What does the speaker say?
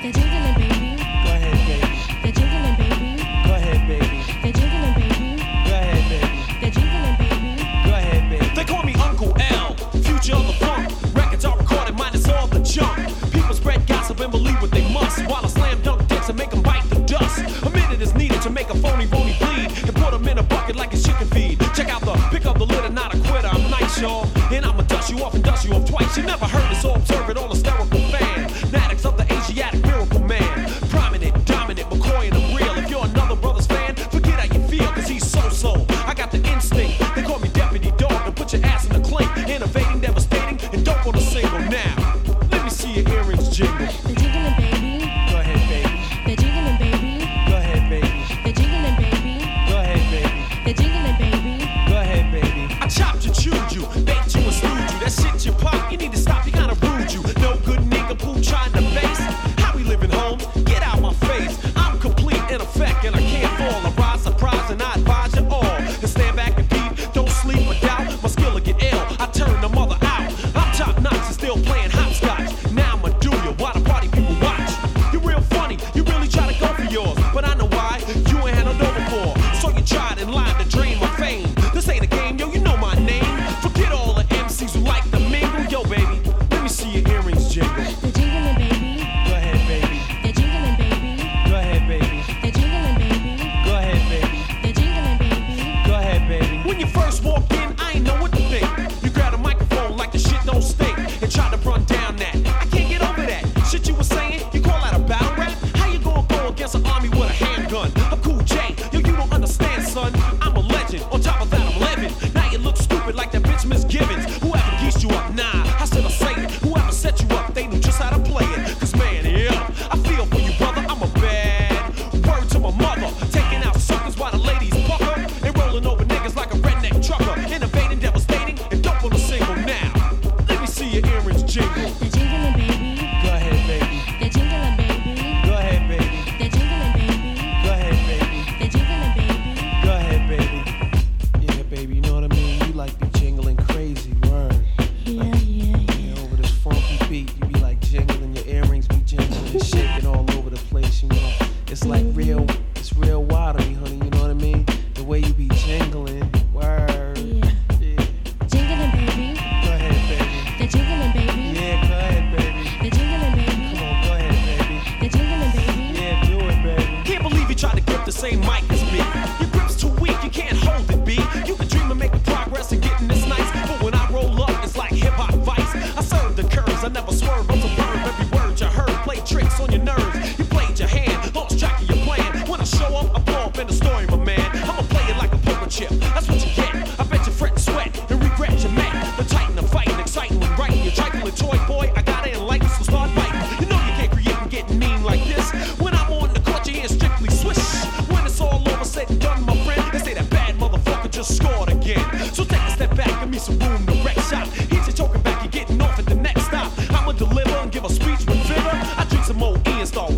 They're jingling, baby. Go ahead, baby. They're jingling, baby. Go ahead, baby. They're jingling, baby. Go ahead, baby. They're jingling, baby. Go ahead, baby. They call me Uncle L, future of the funk. Records are recorded, minus all the junk. People spread gossip and believe what they must. While I slam dunk dicks and make them bite the dust. A minute is needed to make a phony bony bleed. And put in a bucket like a chicken feed. Check out the pick up the litter, not a quitter. I'm nice, y'all. And I'ma dust you off and dust you off twice. You never heard fall by surprise, and I advise you all to stand back and peep. Don't sleep or doubt. My skill'll get ill. I turn the mother out. I'm top notch and still playing hopscotch. Now I'ma do you while the party people watch. You're real funny. You really try to go for yours, but I know why. You ain't had no dough before, so you tried and lied to drain my fame. This ain't a game, yo. You know my name. Forget all the MCs who like to mingle, yo, baby. Let me see your earrings jingle. It's like real, it's real wild to me, honey. You know what I mean? The way you be jingling, word. Yeah. yeah. Baby. Go ahead, baby. Jingling, baby. Yeah, go ahead, baby. Jingling, baby. Yeah, do it, baby. Can't believe you tried to grip the same mic as me. Your grip's too weak, you can't hold it, B. You can dream of making progress and getting this nice, but bust a boom, wreck shop. Get your token back, you're getting off at the next stop. I'ma deliver and give a speech with vigor. I drink some more E and start